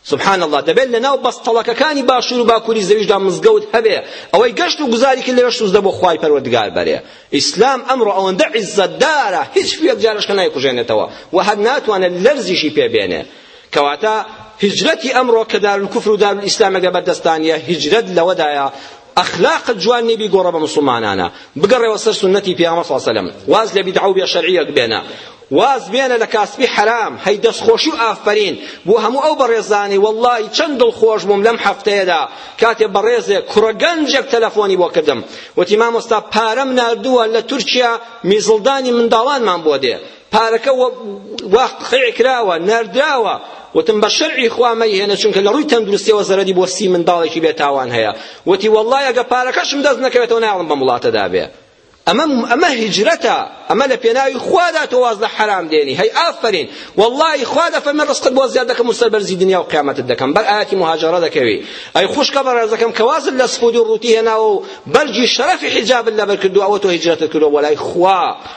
سبحان الله دەبێت لەناو بەستەڵەکەکانی باشوور و باکووری زەویشدا مزگەوت هەبێ ئەوەی گەشت و گوزاری کرد لەوێ سوزدە بۆ خوای پەروەردگار بەرێ ئیسلام ئەمڕۆ ئەوەندە عیزەتدارە هیچ یەک جارشکە نایکوژێنێتەوە و هەر ناتوانێت لەرزیشی پێ بێنێ کەواتە هیجرەتی ئەمڕۆ کە دارولکوفر و دارولئیسلامێک لەبەر دەستتان نییە هیجرەت لەوەدایە ئەخلاقت جوان نەبی گۆڕە بە موسڵمانانە بگەڕێوە سەر سوننەتی پێغەمبەر صلی الله علیه و سلم واز لە بیدعە و بێشەرعیەک بێنە واز بێنە لە کاسبی حرام هەی دەستخۆشی و ئافرین بۆ هەموو ئەو بەڕێزانەی واللهی چەند دڵخۆش بووم لەم هەفتەیەدا کاتێ بەڕێزێک کوڕە گەنجێک تەلەفۆنی بۆ کردم وتی مامۆستا پارەم ناردووە لە تورکیا میزڵدانی منداڵانمان بۆ دێ پارەکە وا قەیع کراوە نەردراوە وتم بە شەرعی خوا مەیهێنە چونکە لە ڕووی تەندروستیەوە زەرەری بۆ سی منداڵێکی بێتاوان هەیە وتی وەڵڵای ئەگە پارەکەشم دەست نەکەوێتەوە نایەڵم بەم وڵاتەدا بێ ئەمە ئەمە هجرەتە ئەمە لە پێناوی خوادا تۆ واز لە حەرام دێنی هەی ئافرین واللهی خوا دەفەرمێ ڕزقت بۆ زیاد دەکەم و سەربەرزی دنیا و قیامەتت دەکەم بەر ئاەتی مهاجرە دەکەوی ئەی خوشکە بەڕێزەکەم کە وازت لە سپود و ڕووتی هێناوە و بەرگی شەرەفی حیجابت لەبەر کردو ئەوە تۆ هجرەتت کردووە وەلای خوا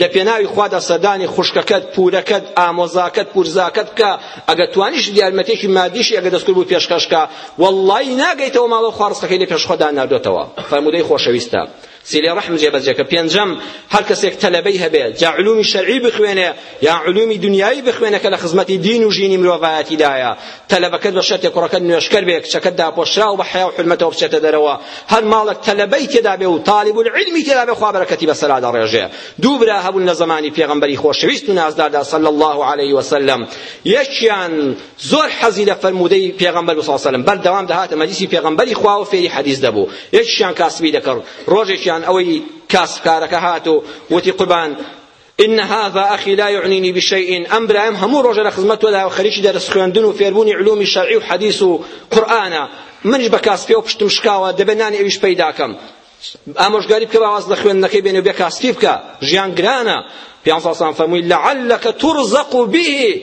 لە پێناوی خوادا سەردانی خوشکەکەت، پورەکەت، ئامۆزاکەت، پورزاکەت بکە، ئەگەر توانیشت یارمەتیەکی مادیشی ئەگەر دەستکرد بوو پێشکەش کە، وەڵڵایی ناگەیتەوە ماڵەو خوا ڕزقەکەی لە پێش خۆتدا ناردۆتەوە. فەرموودەی خۆشەویستە. سیلەی ڕەحم جێبەجێ کە. پێنجەم، هەر کەسێک تەلەبەی هەبێ، جا علومی شەرعی بخوێنێ یان علومی دونیایی بخوێنێ کە لە خزمەتی دین و ژینی مرۆڤایەتیدایە، تەلەبەکەت بە شەرتێک کوڕەکەت نوێژکەر بێ کچەکەت داپۆشراو بە حەیا و حورمەتەوە بچێتە دەرەوە هەر ماڵێک تەلەبەی تێدا بێ و تالیب العلمی تێدا بێ خوا بەرەکەتی بەسەرا دەڕێژێ دوو برا هەبوون لە زەمانی پێغەمبەری خۆشەویست و نازداردا صلی الله علیه وسلم یەکیان زۆر حەزی لە فەرموودەی پێغەمبەر بوو صلی الله علیه وسلم بەردەوام دەهاتە مەجلیسی پێغەمبەری خوا و فێری حەدیث دەبوو یەکیان کاسبی دەکرد ڕۆژێکیان ئەوەی کاسبکارەکە هات و وتی قوربان ان هذا اخی لا یعنینی بشیء ئەم برایم هەموو ڕۆژە لە خزمەت تۆدا و خەریکی دەرس خوێندن و فێربوونی علومی شەرعی و حەدیس و قورئانە منیش بە کاسپێ و پشتم شکاوە دەبێ نانی ئەویش پەیداکەم ئامۆژگاری بکە باواز لە خوێندنەکەی بێنێ و بێ کاسپی بکە ژیان گرانە پیان ساسان فەرمووی لعلک ترزق به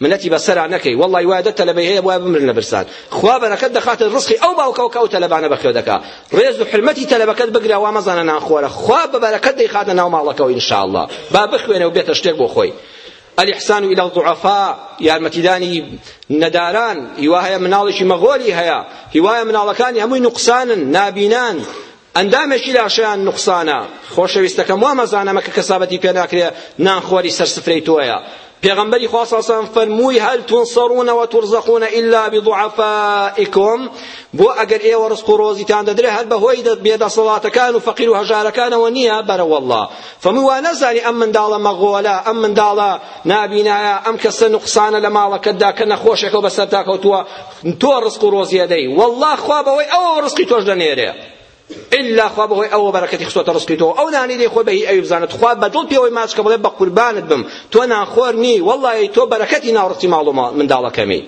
منەتی بە سەرا نەکەی وەڵای وایە دە تەلەبەی هەیە وایە بمرن لە برسان خوا بەرەکەت دەخاتە ڕزقی ئەو باوکەوە کە ئەو تەلەبانە بەخێو دەکا ڕێز و حرمەتی تەلەبەکەت بگرە وا مەزانە نانخۆرە خوا بە بەرەکەت دەیخاتە ناو ماڵەکەوە ان شاء الله با بخوێنێ و بێتە شتێک بۆ خۆی الاحسان الى الضعفاء یارمەتیدانی نەداران هیوا هەیە مناڵێکی مەغۆلی هەیە هیوایە مناڵەکانی هەمووی نوقسانن نابینان ئەندامێکی لاشەیان نوقسانە. خۆشەویستەکەم وا مەزانە مەکە کەسابەتی پێ ناکرێ نان خۆری سەر سفرەی تۆیە پێغەمبەری خوا صلی الله فەرمووی هەل تنصرون و ترزقون الا بضعفائکم بۆ ئەگەر ئێوە ڕزق و ڕۆزیتان دەدرێ هەر بەهۆی بێدەسەڵاتەکان و فەقیر و هەژارەکانەوە نییە بەرە والله فەمووی وا نەزانی ئەم منداڵە مەغۆلە ئەم منداڵە نابینایە ئەم کەسە نوقسانە لە ماڵەکەتدا کە نەخۆشێکەوە بەسەرتا کەوتووە تۆ ڕزق و ڕۆزی ئەدەی واللە خوا بەوەی ئەوەوە ڕزقی تۆش دەنێرێ ئللا خوا بەهۆی ئەوە بەرەکەتی خستۆتە ڕزقی تۆ ئەو نانی دەی خۆی بەهی ئەوی بزانێت خوا بەدڵ پێوەی ماچکە بڵێ بە قوربانت بم تۆ نانخۆر نی وەڵی تۆ بەرەکەتی ناوڕستی ماڵ و منداڵەکەمی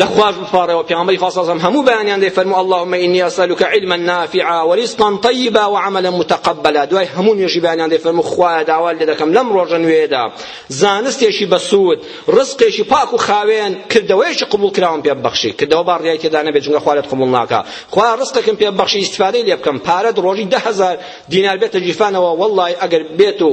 لە خواش بپارەوە پیامبەری خوا سەڵسەم هەموو بەیانیان دەی فەرموو اللهم إني أسألك علما نافعا ورزقا طيبا وعملا متقبلا دوای هەموو نوێژی بەیانیان دەی فەرموو خوایە داوا لێ دەکەم لەم ڕۆژە نوێدا زانستێکی بەسوود ڕزقێکی پاک و خاوێن کردەوەیەکی قبوڵ کراوم پێ ببەخشی کردەوە با ڕیای تێدا نەبێت چونکە خوا لێت قبوڵ ناکا خوایە ڕزقێکم پێ ببەخشی ئیستیفادەی لێ بکەم پارەت ڕۆژی دە هەزار دینار بێتە گیرفانەوە وەڵڵای ئەگەر بێت و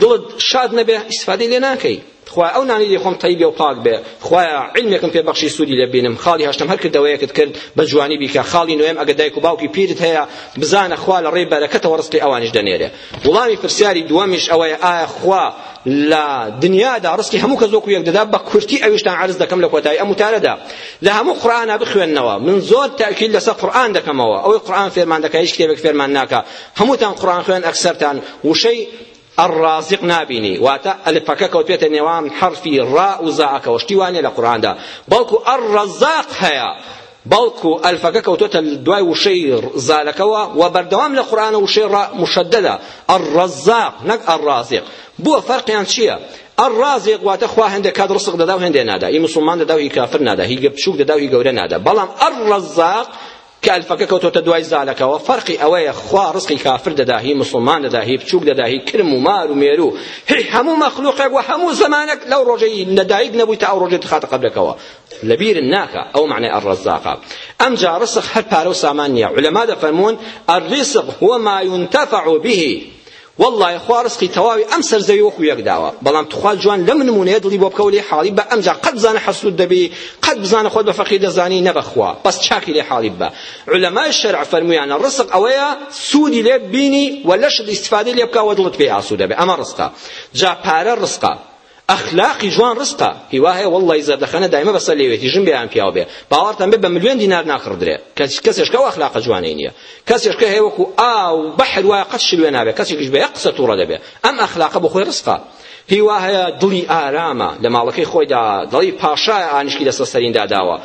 دڵت شاد نەبێ ئیسفادەی لێ ناکەی خوای ئەو نانی لێ خۆم تەیبێ و پاک بێ خوای علمێکم پێ بەخشی سوودی لێ بینم خاڵی هەشتم هەر کردەوەیەکت کرد بە جوانی بیکە خاڵی نوێم ئەگە دایک و باوکی پیرت هەیە بزانە خوا لە ڕێی بەرەکەتەوە ڕزقی ئەوانیش دەنێرێ وڵامی پرسیاری دووەمیش ئەوەیە ئایا خوا لە دنیادا ڕسکی هەموو کەس وەکو یەک دەدا بە کورتی ئەویشتان عەرز دەکەم لە کۆتایی ئەم وتارەدا لە هەموو قورئانا بخوێننەوە من زۆر تاکید لەسەر قورئان دەکەمەوە ئەوەی قورئان فێرمان دەکا هیچ کتێبێک فێرمان ناکا هەمووتان قورئان خوێن ئەکسەرتان وشەی الرازق نابینی واتە ئەلفەکە کەوتێتە نێوان حرفی ڕا و زاکەوە شتی وانە لە قورئاندا بەڵکو الرزاق هەیە بەڵکو ئەلفەکە کەوتۆتە دوای وشەی زالەکەوە و بەردەوام لە قورئانە وشەی ڕا مشەدەدە، الرزاق نەک الرازق، بۆ فەرقیان چییە؟ الرازق واتە خوا هەندێ کات ڕزق دەدا و هەندێ نادا، هی موسڵمان دەدا و هی کافر نادا، هی بچووک دەدا و هی گەورە نادا، بەڵام الرزاق کە ئەلفەکە کەوتۆتە دوای زالەکەوە فەرقی ئەوەیە خوا ڕزقی کافر دەدا، هی موسڵمان دەدا، هی بچووک دەدا، هی کرم و مار و مێروو، هی هەموو مەخلوقێک و هەموو زەمانێک لەو ڕۆژەی لەدایک نەبووی تا ئەو ڕۆژەی دەخاتە قەبرەکەوە، لەبیرت ناکا ئەوە مەعنای الرزاقە ئەمجا رزق هەر پارە و سامان نیە عولەما دەفەرموون الرزق هو ما ينتفع به والله خوا رزقی تەواوی ئەم سەر زەوی وەکو یەک داوە بەڵام تخوا جوان لەم نمونەیە دڵی بۆ بکەوە لێ حاڵی بە ئەمجا قەت بزانە حەسود دەبی قەت بزانە خۆت بە فەقیر دەزانی نەبەخوا بەس چاکی لێ حاڵی بە علەمای شەرع فەرمویانە رزق ئەوەیە سوودی لێ بینی و لەشت ئیستفادەی لێ بکە و دڵت پێی ئاسوودە بێ ئەمە رزقە جا پارە رزقە ئەخلاقی جوان ڕزقە هیوا هەیە وەڵڵەی زەردەخەنە دایمە بەسە لێوێتی ژن بێ یان پیاو بێ باوەڕتان بێ بە ملیۆن دینار ناکڕدرێ کەس کەسێش کە ئەو ئەخلاقە جوانەی نییە کەسێش کە هەیە وەکو ئاو بەحر وایە قەت شلوێ نابێ کەسێکیش بە یەک قسە تووڕە دەبێ ئەم ئەخلاقە بۆ خۆی ڕزقە هیوا هەیە دڵی ئارامە لە ماڵەکەی خۆیدا دەڵی پاشایە ئانیشکی لەسەر سەریندا داوە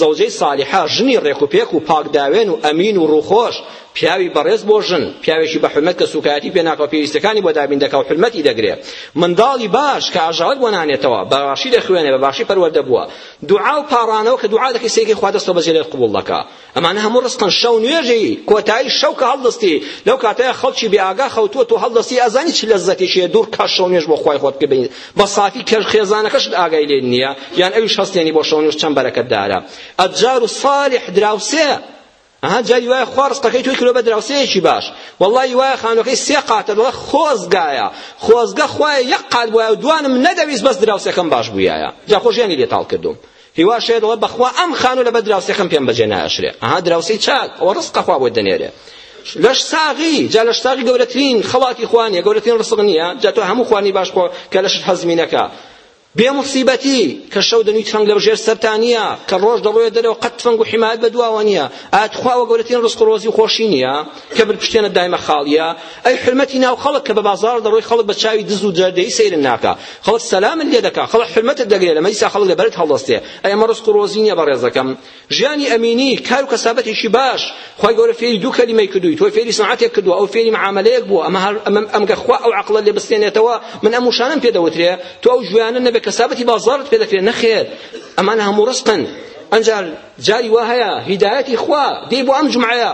زەوجەی سالیحە ژنی ڕێک و پێک و پاک داوێن و ئەمین و ڕووخۆش، پیاوی بەڕێز بۆ ژن، پیاوێکی بە حورمەت کە سووکایەتی پێ ناکا و پێویستیەکانی بۆ دابین دەکا و حورمەتی دەگرێ. منداڵی باش کە ئاژاوەت بۆ نانێتەوە، بە باشی دەخوێنێ، بە باشی پەروەردە بووە. دوعا و پاڕانەوە کە دوعا دەکەی سەیرکەی خوا دەستەوە بەجێ لێت قبوڵ دەکا. ئەمانە هەموو ڕستەن شەو نوێژی کۆتایی شەو کە هەڵدەستی لەو کاتەیە خەڵکی بێ ئاگا خەوتووە تۆ هەڵدەستی ئەزانی چ لەزەتێکی دوور کە شەو نوێژ بۆ خوای خۆت ببین بە سافی کە خێزانەکەشت ئاگای لێ نییە یان ئەویش هەستێنی بۆ شەو نوێژ چەند بەرەکەتدارە الجار الصالح دراوسێ ئەها جاری وایە خوا ڕستەکەی توی کردوە بە دراوسێیەکی باش وەڵڵی وایە خانوەکەی سێ قاتە دەڵێ خۆزگایە خۆزگە خوایە یەک قات بوایە دوانم نەدەویست بەس دراوسێکەم باش بوویایە جا خۆ ژیانی لێ تاڵ کردوم هیوا شێت ئەڵێ بەخوا ئەم خانوو لەبەر دراوسێکەم پێم بەجێ نائەشرێ ئەها دراوسێی چاک ئەوە ڕزقە خوا بۆت دەنێرێ لەش ساغی جا لەش ساغی گەورەترین خەڵاتی خوا نییە گەورەترین ڕزق نییە جا تۆ هەموو خوانی باش خۆ کە لەشت هەزمی نەکا بێ مصیبەتی کە شەو دەنوی تفەنگ لە ژێر سەرتا نییە کە ڕۆژ دەڕۆێ دەرەوە قەت تفەنگ و حمایەت بە دواوە نییە ئایا تخواوە گەورەترین ڕزق و ڕۆزی و خۆشی نییە کە برپشتێنە دایمە خاڵیە ئەی حرمەتی ناو خەڵک کە بە بازار دەڕۆی خەڵک بە چاوی دز و جەردەیی سەیرن ناکا خەڵک سەلامت لێ دەکا خەڵک حورمەتت دەگرێ لەمە ئیستا خەڵک لەبەرت هەڵدەستێ ئەی ئەمە ڕزق و ڕۆزی نییە بەڕێزەکەم ژیانی ئەمینی کار و کەسابەتێکی باش خوای گەورە فێری دوو کەلیمەی کردووی تۆی فێری سنعەتێک کردووە ئەو فێری معامەلەیەک بووە ئەمە هەر ئەمەم ئەمگە خوا ئەو عەقڵە لێ بستێنێتەوە من ئەم وشانەم پێ دەوترێ تۆ ئەو ژیانە نەبێ کەسابەتی بازاڕت پێ دەکرێ نەخێر ئەمانە هەموو ڕزقن ئەنجار جاری وا هەیە هیدایەتی خوا دێی بۆ ئەم جمعەیە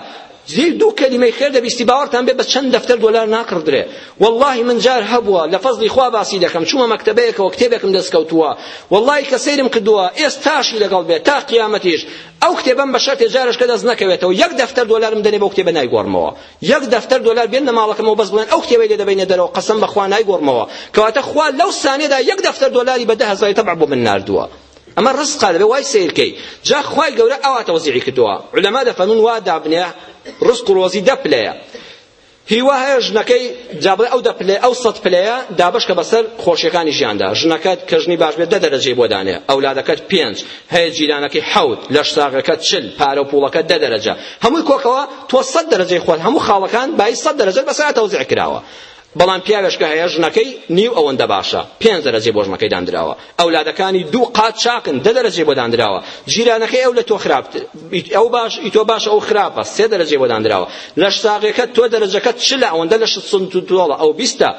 زیل دوو کەلیمەی خێر دەبیستی باوەڕتان بێ بە چەند دەفتەر دۆلار ناکڕدرێ واللهی من جار هەبووە لە فەزڵی خوا باسی دەکەم چوومە مەکتەبەیەکەوە کتێبێکم دەست کەوتووە واللهی کە سەیرم کردووە ئێستاشی لەگەڵ بێ تا قیامەتیش ئەو کتێبەم بە شەرتێ جارش کە دەست نەکەوێتەوە یەک دەفتەر دۆلارم دەنێ بەو کتێبە نایگۆڕمەوە یەک دەفتەر دۆلار بێن لە ماڵەکەمەوە بەس بڵێن ئەو کتێبەی لێ دەبەینە دەرەوە قەسەم بەخوا نایگۆڕمەوە کەواتە خوا لەو سانێدا یەک دەفتەر دۆلاری بە دە هەزاری تەبع بۆ من ناردووە ئەمە ڕزقە دەبێ وای سەیر کەی جا خوای گەورە ئەوا تەوزیعی کردووە علەما دەفەرمون وا دابنێ ڕزق و ڕۆزی دە پلەیە هیوا هەیە ژنەکەی جا بڵێ ئەو دە پلە ئەو سەد پلەیە دابەشکە بەسەر خۆشیەکانی ژیاندا ژنەکەت کە ژنی باش بێت دە دەرەجەی بۆ دانێ ئەولادەکەت پێنج هەیە جیرانەکەی حەوت لەش ساغەکەت چل پارە و پوڵەکەت دە دەرەجە هەمووی کۆکەوە تۆ سەد دەرەجەی خۆت هەموو خاڵەکان بای سەد دەرەجەت بەسەر تەوزیع کراوە بەڵام پیاوێش کە هەیە ژنەکەی نیو ئەوەندە باشە پێنج دەرەجەی بۆ ژنەکەی داندراوە ئەولادەکانی دوو قات چاکن دە دەرەجەی بۆ داندراوە جیرانەکەی ئەو لە تۆ خراپ ئەو باش ئی تۆ باش ئەو خراپە سێ دەرەجەی بۆ داندراوە لەش ساغێکە تۆ دەرەجەکەت چلە ئەوەندە لە شت سنت و تۆڵە ئەو بیستە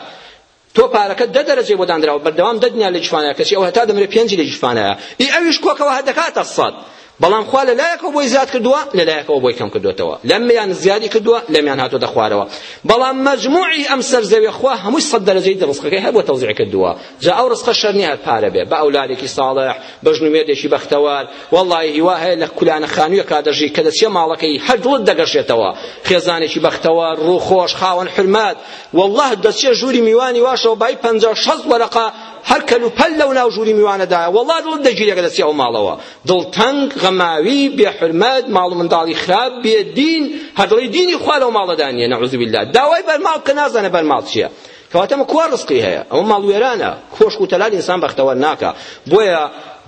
تۆ پارەکە دە دەرەجەی بۆ دانراوە بەردەوام دەدنیا لە جفانە کەچی ئەو هەتا دەمرێ پێنجی لە جفانەیە ئی ئەویش کۆکەوە هەدەکاتە سەد بەڵام خوا لە لایەکەوە بۆی زیاد کردووە لە لایەکەوە بۆی کەم کردوێتەوە لەمیان زیادی کردووە لەمیان هاتۆتە خوارەوە بەڵام مەجموعی ئەم سەر زەویە خوا هەمووی سەد دەرەجەی ڕزقەکەی هەر بۆ تەوزیع کردووە جا ئەو ڕزقە شەر نییە هەر پارە بێ بە ئەولادێکی ساڵح بە ژن و مێردێکی بەختەوار وەڵڵاهی هیوا هەیە لە کولانە خانوویەکا دەژی کە دەچێ ماڵەکەی هەر دڵت دەگەشێتەوە خێزانێکی بەختەوار ڕووخۆش خاوەن حرمەت وەڵڵاه دەچێ ژووری میوانی واشەوە بای پەنجا و شەست وەرەقە هەر کەل و پەل لەو ناو ژووری میوانەدایە وەڵڵا دڵت دەگیرێگە دەچی ئەو ماڵەوە دڵتەنگ، غەماوی، بێ حورمەت، ماڵ و منداڵی خراپ، بێ دین، هەر دەڵێی دینی خوا لەو ماڵەدا نییە نعوذ باللە، داوای بەرماڵ بکە نازانێ بەرماڵ چییە، کەواتە ئەمە کوا ڕزقی هەیە، ئەوە ماڵ وێرانە، کۆشک و تەلار ئینسان بەختەوەر ناکا، بۆیە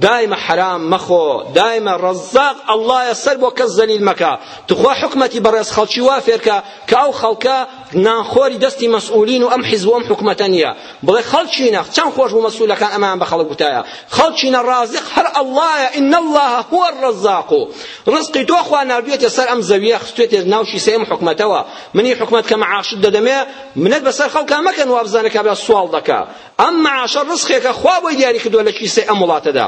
دایمە حەرام مەخۆ، دایمە ڕەزاق ئەڵڵایە سەر بۆ کەس زەلیل مەکە، توخوا حکومەتی بەڕێز خەڵکی وا فێرکە کە ئەو خەڵکە نانخۆری دەستی مەسئولین و ئەم حیزب و ئەم حکومەتە نییە، بڵێ خەڵکینە چەند خۆش بوو مەسولەکان ئەمەیان بە خەڵک گوتایە خەڵکینە ڕازق هەر ئەڵڵایە ان الله هو الرزاق ڕزقی تۆ خوا ناردوێتە سەر ئەم زەویە خستێتە ناو شیسە ئەم حکومەتەوە منی حکومەت کە معاشت دەدەمێ منەت بەسەر خەڵکا مەکەن وا بزانە کابرا سواڵ دەکا ئەم معاشە ڕزقێکە خوا بۆی دیاری کردووە لە کیسەی ئەم وڵاتەدا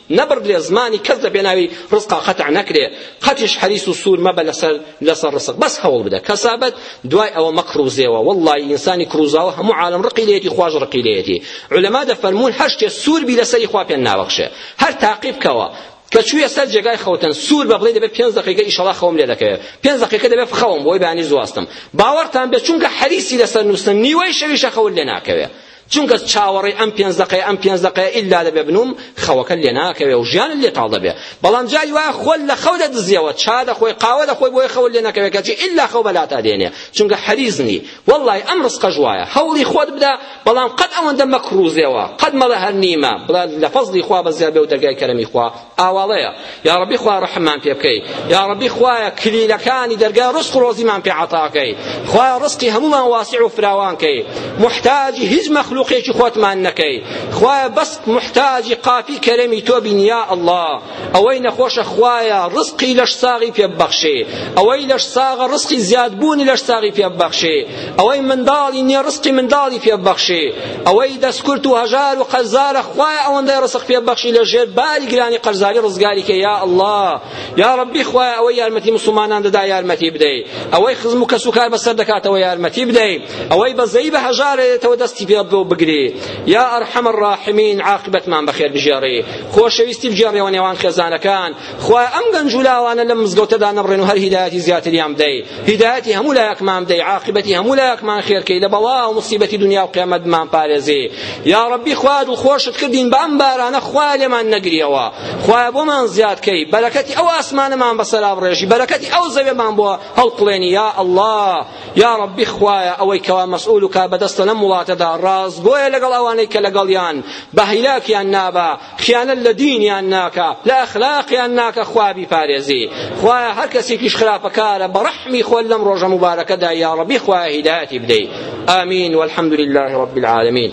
نەبڕدرێ زمانی کەس لە پێناوی ڕزقا قەتع نەکرێ قەتیش حەریس و سوور مەبە لەسەر لەسەر ڕزق بەس هەوڵ بدە کەسابەت دوای ئەوە مەکڕوزێەوە وەڵڵایی ئینسانی کڕوزاوە هەموو عالەم ڕقی لێیەتی خواش ڕقی لێیەتی عولەما دەفەرموون هەر شتێ سوور بی لەسەری خوا پێ ناوەخشێ هەر تاقی بکەوە کە چوویە سەر جێگای خەوتن سوور بە بڵێ دەبێت پێنج دقیقە ئیشەڵا خەوم لێ دەکەوێت پێنج دقیقە دەبێت بخەوم بۆی بانی زواستم باوەڕتان بێ چونکە حەریسی لەسەر نووسن نیوەی شەویشە خەوت لێ ناکەوێت چونکە چاوەڕێی ئەم پێنج دەقەیە ئەم پێنج دەقەیە ئیلا دەبێ بنووم خەوەکە لێ ناکەوێ و ژیانت لێ تاڵ دەبێ بەڵام جاری وایە خۆت لە خەو دەدزیەوە چا دەخۆی قاوە دەخۆی بۆیە خەوت لێ نەکەوێ کەچی ئیلا خەو بەلاتا دێنێ چونکە حەریزنی وەڵڵای ئەم ڕزقەش وایە هەوڵی خۆت بدە بەڵام قەت ئەوەندە مەکڕوزێەوە قەت مەڵە هەر نیمە بڵێ لە فەزڵی خوا بەزیاد بێ و دەرگای کەرەمی خوا ئاواڵەیە یاڕەبی خوا ڕەحممان پێ بکەی یاڕەبی خوایە کلیلەکانی دەرگای ڕزق و ڕۆزیمان پێ عەتاکەی خوایە ڕزقی هەمومان واسع و فراوانکەی محتاجی هیچ مەخلوقێکی خۆتمان نەکەی خوایە بەس محتاجی قاپی کەرەمی تۆ بین یا ئەڵڵا ئەوەی نەخۆشە خوایە ڕزقی لەش ساغی پێ ببەخشێ ئەوەی لەش ساغە ڕزقی زیادبوونی لەش ساغی پێ ببەخشێ ئەوەی منداڵی نییە ڕزقی منداڵی پێ ببەخشێ ئەوەی دەستکورت و هەژار و قەرزارە خوایە ئەوەندەی ڕزق پێ بەخشی لە ژێر باری گرانی قەرزاری ڕزگاری کە یا ئەڵڵا یا ڕەبی خوایە ئەوەی یارمەتی موسڵمانان دەدا یارمەتی بدەی ئەوەی خزم و کەس و کار بەسەر دەکاتەوە یارمەتی بدەی ئەوەی بەزەی بە هەژارێتەوە دەستی پێ بۆ بگری یا ئەرحەم الراحمین عاقبەتمان بەخێر بژێڕی خۆشەویستی بگێڕیەوە نێوان خێزانەکان خوایە ئەم گەنج و لاوانە لەم مزگەوتەدا نەبڕێن و هەر هیدایەتی زیاتریان بدەی هیدایەتی هەموو لایەکمان بدەی عاقبەتی هەموو لایەکمان خێرکەی لە بەڵا و مصیبەتی دنیا و قیامەت بمان پارێزی یا ربی خوایە دڵخۆشت کردین بە ئەم بارانە خوایە لێمان نەگریەوە خوایە بۆمان زیادکەی بەرەکەتی ئەو ئاسمانەمان بەسەرا بڕێژی بەرەکەتی ئەو زەوێمان بۆ هەڵقڵێنی یا الله یا ربی خوایە ئەوەی کەوا مەسئول و کار بەدەستە لەم وڵاتەدا ڕاستگۆیە لەگەڵ ئەوانەی کە لەگەڵیان بە هیلاکیان نابا خیانەت لە دینیان ناکا لە ئەخلاقیان ناکا خوا بیپارێزی خوایە هەر کەسێکیش خراپەکارە بە ڕەحمی خۆت لەم ڕۆژە مبارەکەدا یا ڕەبی خوایە هیدایەتی بدەی ئامین والحمد لله رب العالمین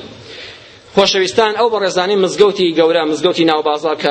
خۆشەویستان ئەو بەڕێزانی مزگەوتی گەورە مزگەوتی ناو بازار کە